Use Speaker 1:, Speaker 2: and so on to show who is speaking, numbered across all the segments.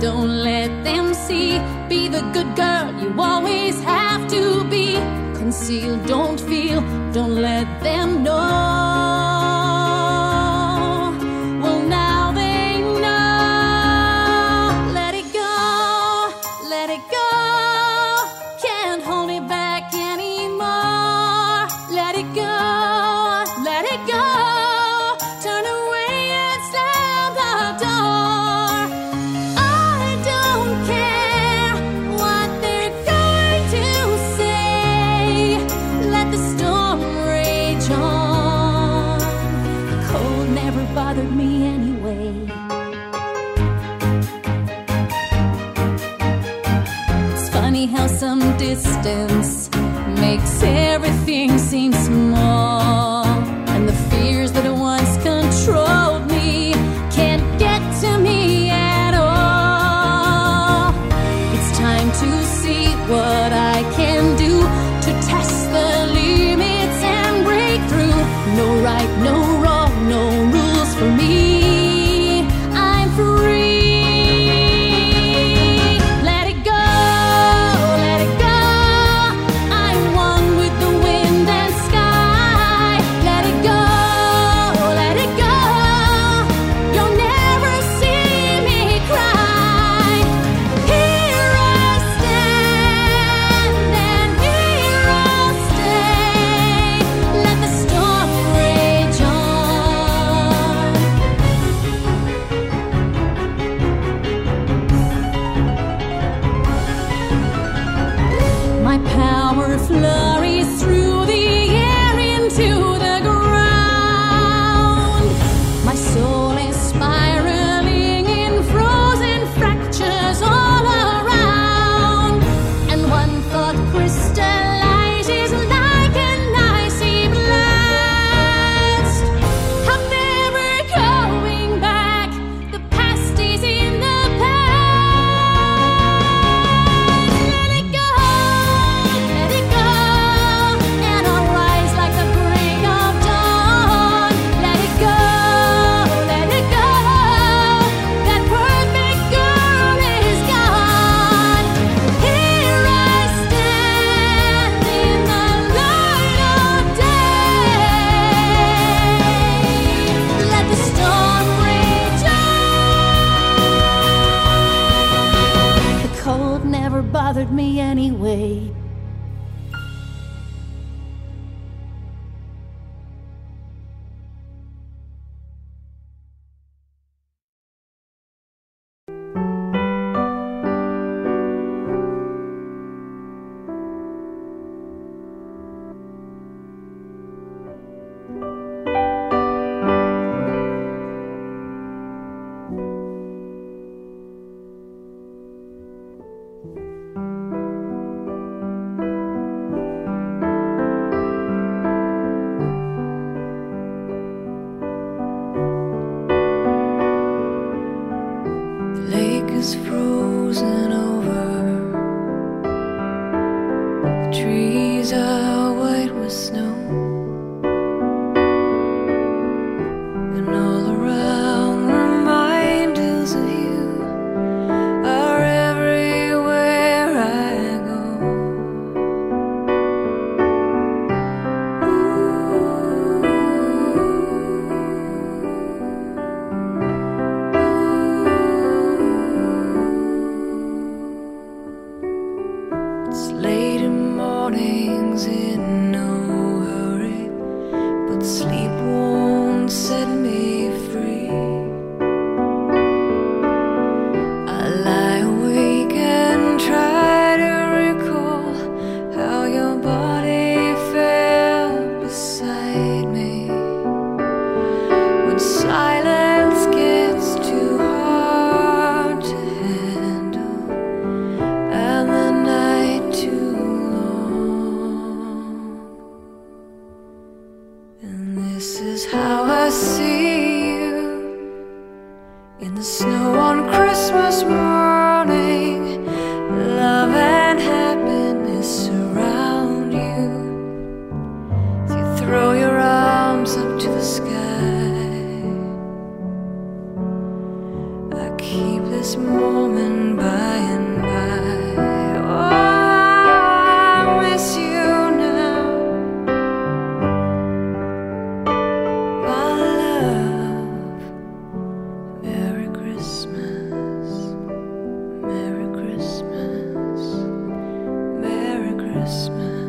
Speaker 1: Don't let them see. Be the good girl you always have to be. Conceal, don't feel, don't let them know. How some distance makes everything seem small.
Speaker 2: Christmas.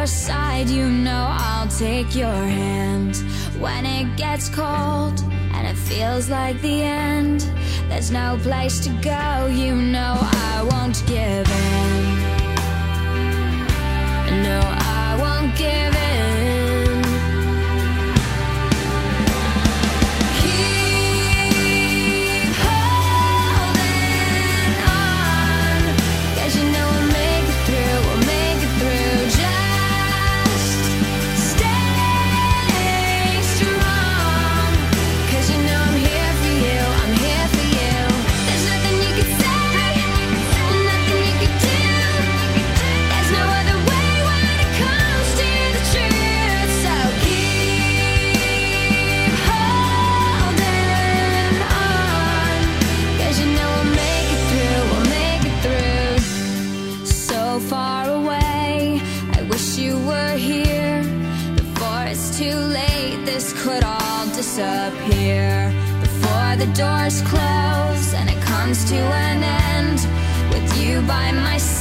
Speaker 2: your side, you know I'll take your hand. When it gets cold and it feels like the end, there's no place to go, you know I won't give in. No, I won't give in. the doors close and it comes to an end. With you by my side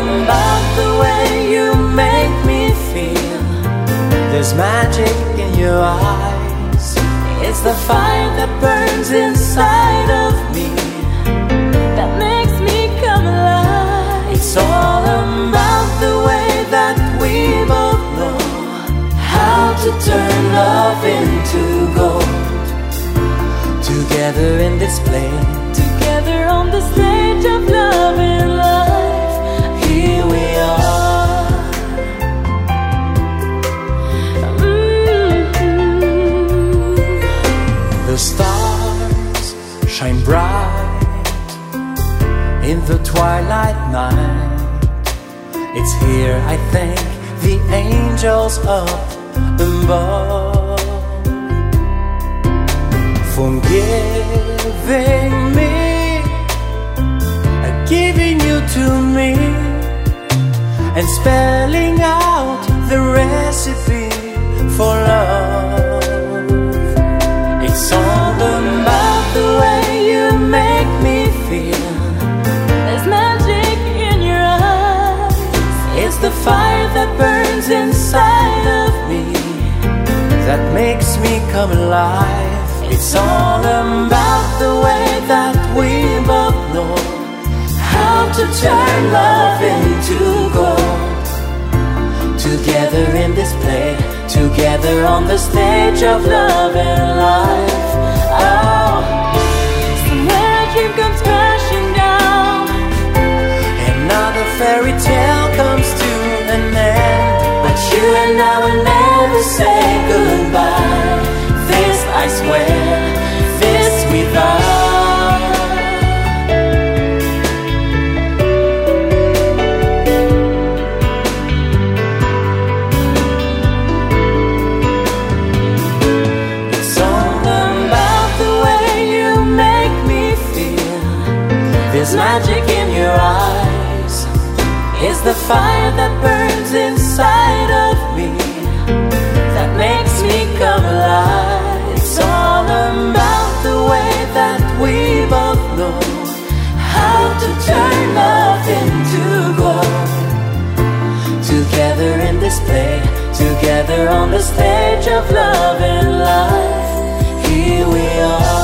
Speaker 1: about the way you make me feel.
Speaker 3: There's magic in your eyes.
Speaker 1: It's the fire that burns inside of me that makes me come alive.
Speaker 3: It's all about the way that we both know how to turn love into gold. Together in this play,
Speaker 1: Together on the stage of love and life,
Speaker 3: the twilight night. It's here, I think, the angels up above, forgiving me, giving you to me, and spelling out the recipe for love. That burns inside of me that makes me come alive. It's all about the way that we both know how to turn love into gold. Together in this play, together on the stage of love and life. Oh, This I swear, this we vow. It's all about the way you make me feel. There's magic in your eyes. It's the fire that burns inside of me makes me come alive. It's all about the way that we both know how to turn love into gold. Together in this play, together on the stage of love and life. Here we are.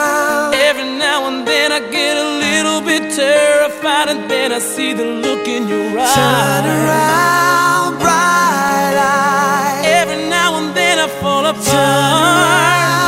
Speaker 4: Little bit terrified and then I see the look in your eyes.
Speaker 3: Turn around, bright eyes.
Speaker 4: Every now and then I fall apart.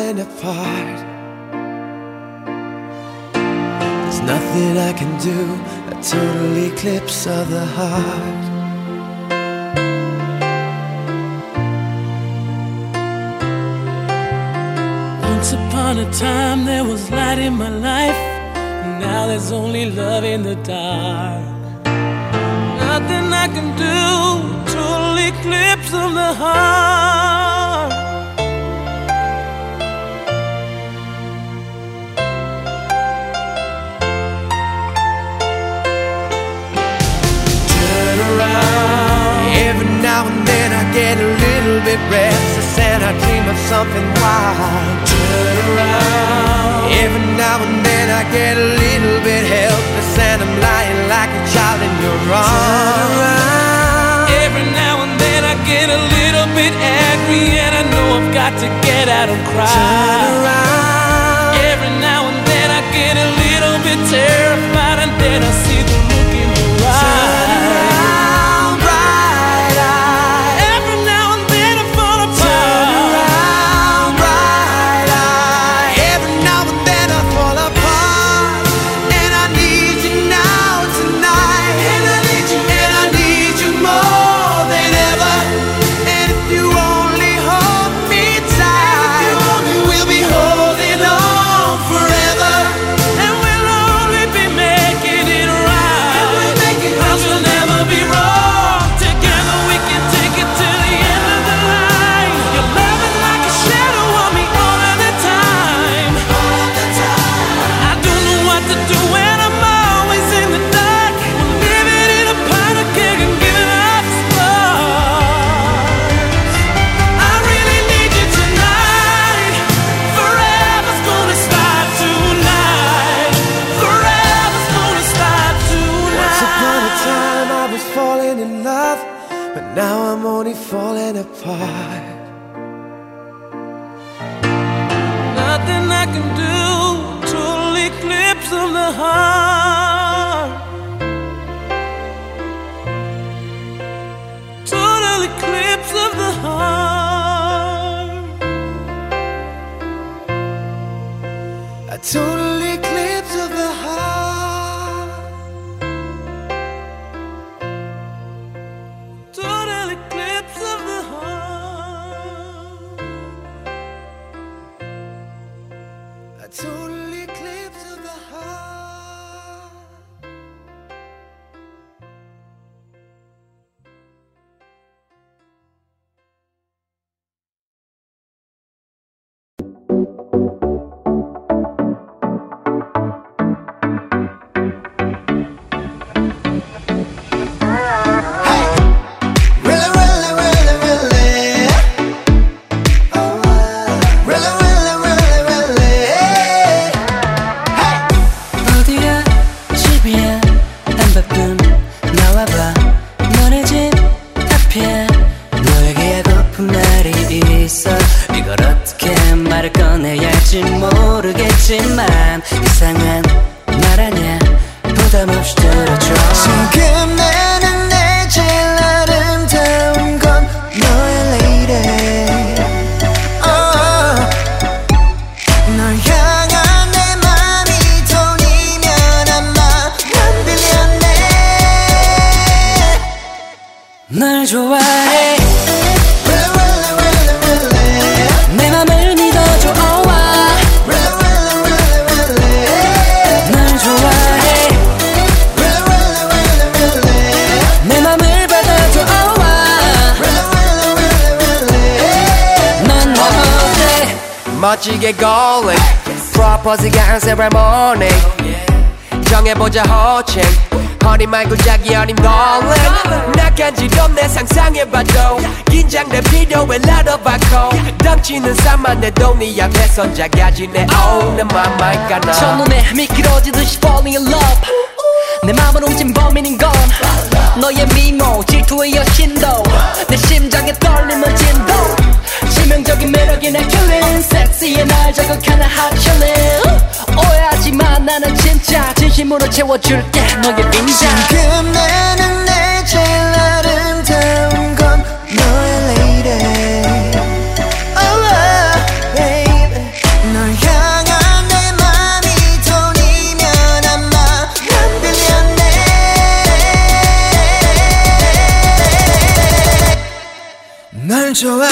Speaker 5: Falling apart. There's nothing I can do, a total eclipse of the heart.
Speaker 4: Once upon a time there was light in my life. Now there's only love in the dark. Nothing I can do, total eclipse of the heart.
Speaker 5: Little bit restless and I dream of something wild. Turn around. Every now and then I get a little bit helpless and I'm lying like a child in your arms. Turn around.
Speaker 4: Every now and then I get a little bit angry and I know I've got to get out and cry.
Speaker 5: Turn around.
Speaker 4: Every now and then I get a little bit terrified and then I
Speaker 5: but now I'm only falling apart.
Speaker 4: Nothing I can do. Total eclipse of the heart. Total eclipse of the heart.
Speaker 5: A total
Speaker 3: 지켜줘
Speaker 5: 멋지게 golling 프로포즈가 한 세레모니 정해보자 호칭. 허니 말고 자기 어린 darling 나간지럽네 상상해봐도. 긴장돼 필요해 나눠봐고. 덩치는 산만해도 네 앞에선 작아지네 oh 내 맘말까 너.
Speaker 3: 첫눈에 미끄러지듯이 falling in love. 내 맘을 훔친 범인인 건 너의 미모 질투의 여신도. 내 심장에 떨림은 진도 치명적인 매력이 날 killing 섹시해 날 자극하는 hot killing 오해하지 마 나는 진짜 진심으로 채워줄게. 너의 빈자.
Speaker 5: 지금 나는 내 제일 아름다운 건 너의 lady. Oh, 날 좋아